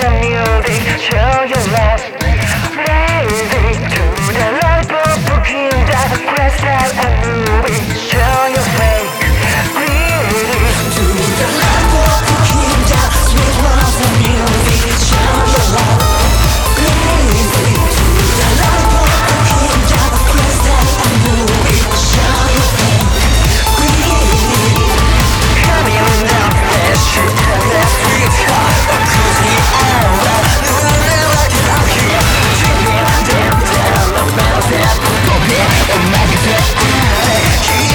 Can you show your love? Make the eye